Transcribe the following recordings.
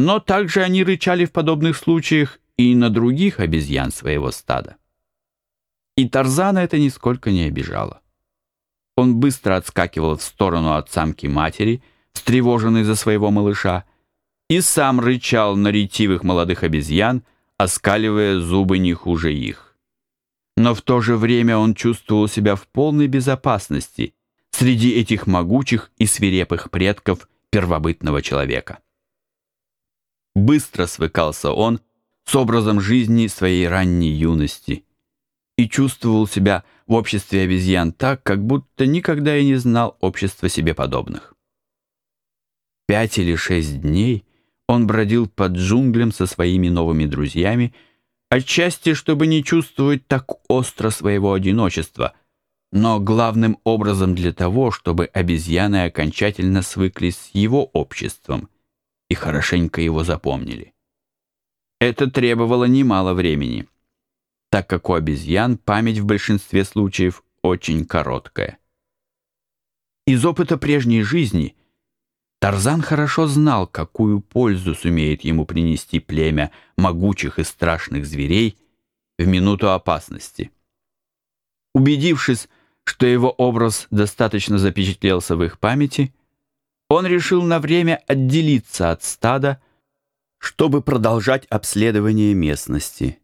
Но также они рычали в подобных случаях и на других обезьян своего стада. И Тарзана это нисколько не обижало. Он быстро отскакивал в сторону от самки матери, встревоженный за своего малыша, и сам рычал на ретивых молодых обезьян, оскаливая зубы не хуже их. Но в то же время он чувствовал себя в полной безопасности среди этих могучих и свирепых предков первобытного человека. Быстро свыкался он с образом жизни своей ранней юности и чувствовал себя в обществе обезьян так, как будто никогда и не знал общества себе подобных. Пять или шесть дней он бродил под джунглем со своими новыми друзьями, отчасти, чтобы не чувствовать так остро своего одиночества, но главным образом для того, чтобы обезьяны окончательно свыклись с его обществом и хорошенько его запомнили. Это требовало немало времени, так как у обезьян память в большинстве случаев очень короткая. Из опыта прежней жизни Тарзан хорошо знал, какую пользу сумеет ему принести племя могучих и страшных зверей в минуту опасности. Убедившись, что его образ достаточно запечатлелся в их памяти, он решил на время отделиться от стада, чтобы продолжать обследование местности.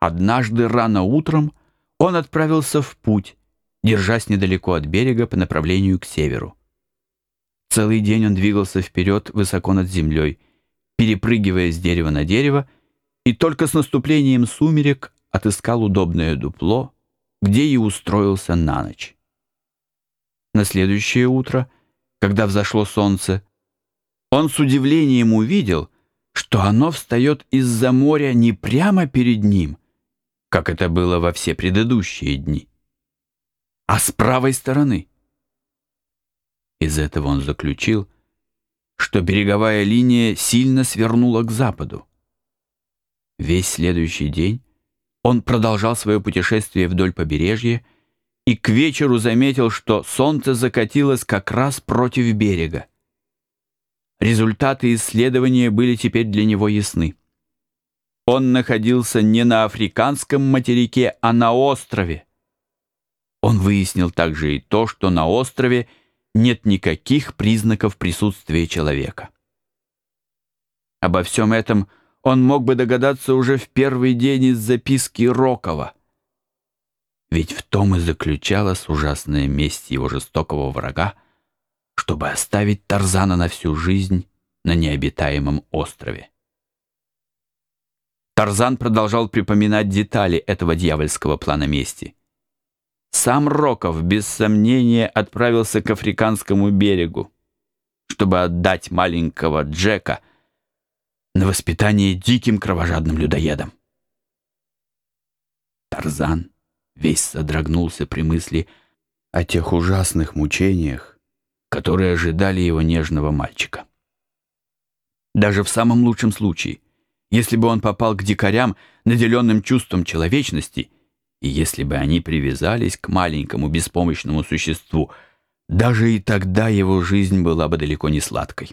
Однажды рано утром он отправился в путь, держась недалеко от берега по направлению к северу. Целый день он двигался вперед высоко над землей, перепрыгивая с дерева на дерево, и только с наступлением сумерек отыскал удобное дупло, где и устроился на ночь. На следующее утро, когда взошло солнце, он с удивлением увидел, что оно встает из-за моря не прямо перед ним, как это было во все предыдущие дни, а с правой стороны. Из этого он заключил, что береговая линия сильно свернула к западу. Весь следующий день он продолжал свое путешествие вдоль побережья и к вечеру заметил, что солнце закатилось как раз против берега. Результаты исследования были теперь для него ясны. Он находился не на африканском материке, а на острове. Он выяснил также и то, что на острове нет никаких признаков присутствия человека. Обо всем этом он мог бы догадаться уже в первый день из записки Рокова. Ведь в том и заключалась ужасная месть его жестокого врага, чтобы оставить Тарзана на всю жизнь на необитаемом острове. Тарзан продолжал припоминать детали этого дьявольского плана мести. Сам Роков, без сомнения, отправился к африканскому берегу, чтобы отдать маленького Джека на воспитание диким кровожадным людоедам. Тарзан весь содрогнулся при мысли о тех ужасных мучениях, которые ожидали его нежного мальчика. Даже в самом лучшем случае, если бы он попал к дикарям, наделенным чувством человечности, и если бы они привязались к маленькому беспомощному существу, даже и тогда его жизнь была бы далеко не сладкой.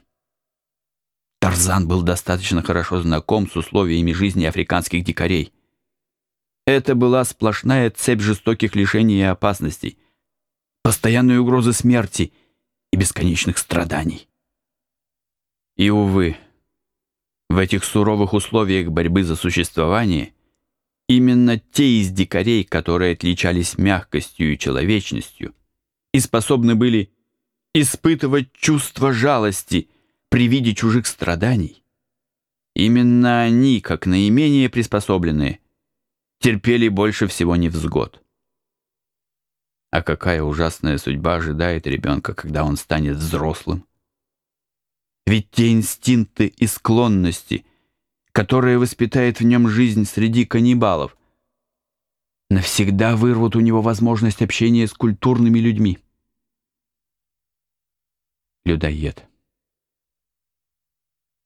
Тарзан был достаточно хорошо знаком с условиями жизни африканских дикарей. Это была сплошная цепь жестоких лишений и опасностей, постоянные угрозы смерти и бесконечных страданий. И, увы, в этих суровых условиях борьбы за существование именно те из дикарей, которые отличались мягкостью и человечностью и способны были испытывать чувство жалости – при виде чужих страданий, именно они, как наименее приспособленные, терпели больше всего невзгод. А какая ужасная судьба ожидает ребенка, когда он станет взрослым? Ведь те инстинкты и склонности, которые воспитает в нем жизнь среди каннибалов, навсегда вырвут у него возможность общения с культурными людьми. Людоед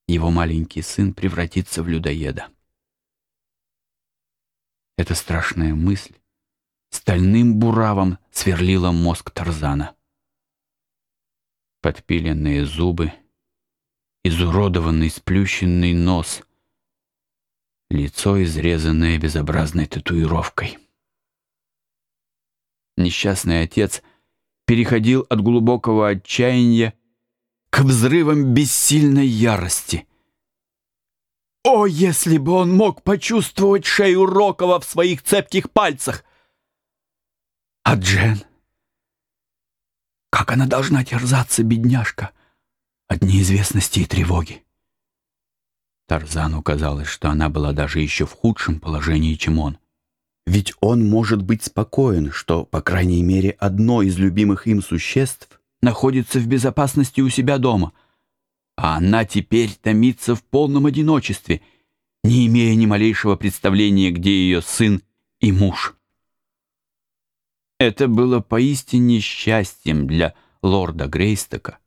его маленький сын превратится в людоеда. Эта страшная мысль стальным буравом сверлила мозг Тарзана. Подпиленные зубы, изуродованный сплющенный нос, лицо, изрезанное безобразной татуировкой. Несчастный отец переходил от глубокого отчаяния к взрывам бессильной ярости. О, если бы он мог почувствовать шею Рокова в своих цепких пальцах! А Джен? Как она должна терзаться, бедняжка, от неизвестности и тревоги? Тарзану казалось, что она была даже еще в худшем положении, чем он. Ведь он может быть спокоен, что, по крайней мере, одно из любимых им существ находится в безопасности у себя дома, а она теперь томится в полном одиночестве, не имея ни малейшего представления, где ее сын и муж. Это было поистине счастьем для лорда Грейстока,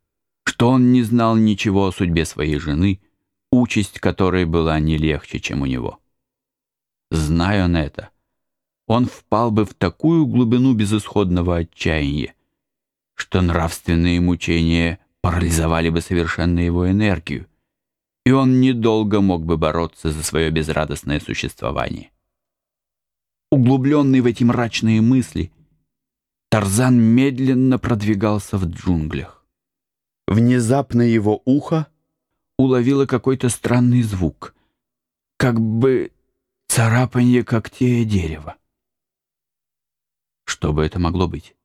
что он не знал ничего о судьбе своей жены, участь которой была не легче, чем у него. Зная он это, он впал бы в такую глубину безысходного отчаяния, что нравственные мучения парализовали бы совершенно его энергию, и он недолго мог бы бороться за свое безрадостное существование. Углубленный в эти мрачные мысли, Тарзан медленно продвигался в джунглях. Внезапно его ухо уловило какой-то странный звук, как бы царапанье когтей дерева. Что бы это могло быть?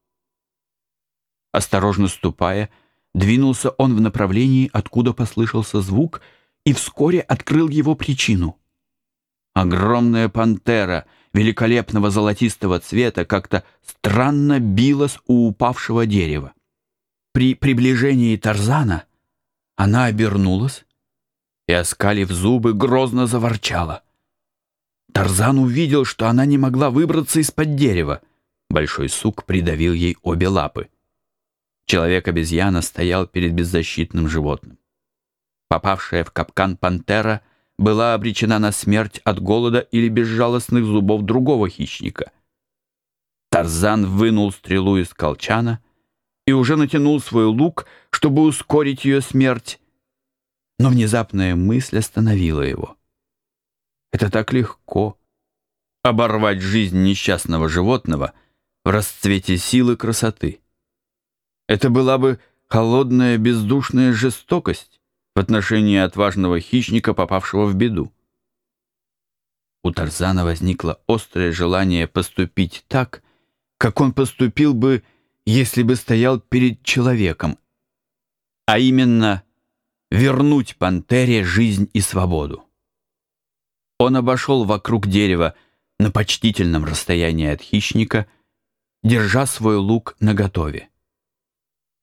Осторожно ступая, двинулся он в направлении, откуда послышался звук, и вскоре открыл его причину. Огромная пантера великолепного золотистого цвета как-то странно билась у упавшего дерева. При приближении Тарзана она обернулась и, оскалив зубы, грозно заворчала. Тарзан увидел, что она не могла выбраться из-под дерева. Большой сук придавил ей обе лапы. Человек-обезьяна стоял перед беззащитным животным. Попавшая в капкан пантера была обречена на смерть от голода или безжалостных зубов другого хищника. Тарзан вынул стрелу из колчана и уже натянул свой лук, чтобы ускорить ее смерть, но внезапная мысль остановила его. Это так легко — оборвать жизнь несчастного животного — в расцвете силы красоты. Это была бы холодная бездушная жестокость в отношении отважного хищника, попавшего в беду. У Тарзана возникло острое желание поступить так, как он поступил бы, если бы стоял перед человеком, а именно вернуть пантере жизнь и свободу. Он обошел вокруг дерева на почтительном расстоянии от хищника — держа свой лук наготове.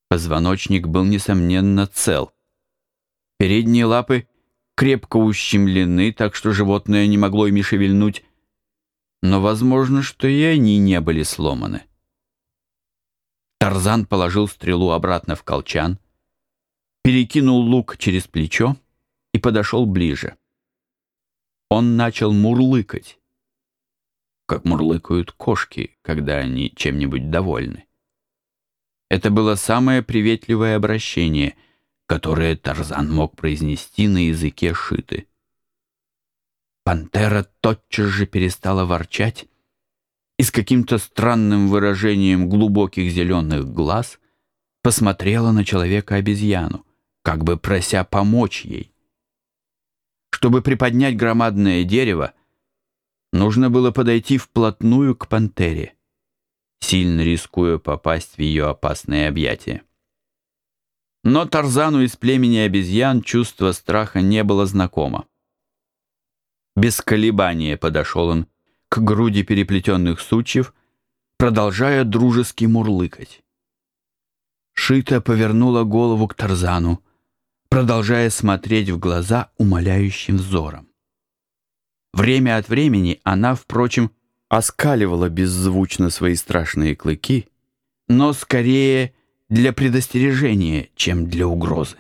Позвоночник был, несомненно, цел. Передние лапы крепко ущемлены, так что животное не могло ими шевельнуть, но возможно, что и они не были сломаны. Тарзан положил стрелу обратно в колчан, перекинул лук через плечо и подошел ближе. Он начал мурлыкать как мурлыкают кошки, когда они чем-нибудь довольны. Это было самое приветливое обращение, которое Тарзан мог произнести на языке шиты. Пантера тотчас же перестала ворчать и с каким-то странным выражением глубоких зеленых глаз посмотрела на человека-обезьяну, как бы прося помочь ей. Чтобы приподнять громадное дерево, Нужно было подойти вплотную к пантере, сильно рискуя попасть в ее опасные объятия. Но Тарзану из племени обезьян чувство страха не было знакомо. Без колебания подошел он к груди переплетенных сучьев, продолжая дружески мурлыкать. Шита повернула голову к Тарзану, продолжая смотреть в глаза умоляющим взором. Время от времени она, впрочем, оскаливала беззвучно свои страшные клыки, но скорее для предостережения, чем для угрозы.